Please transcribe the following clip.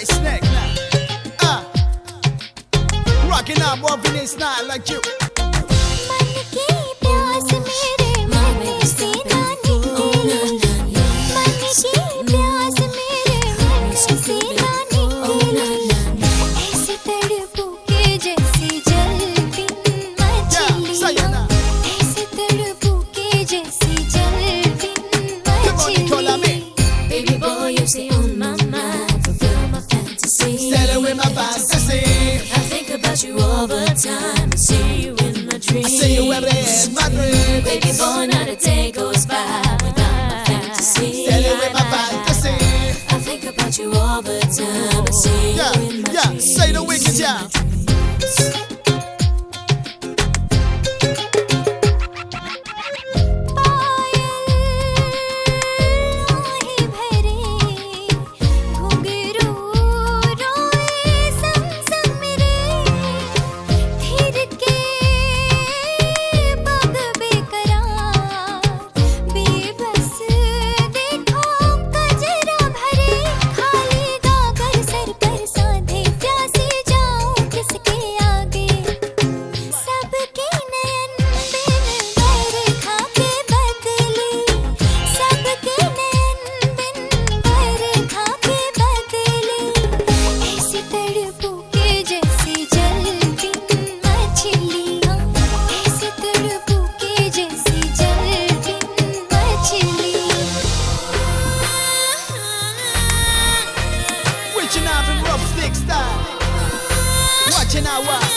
nice neck now. Uh, rocking up, walking this night like you. dream. I see you every day in my dream. Baby boy, not a day goes by without my fantasy. Tell you my fantasy. I think about you all the time. next time. Watch.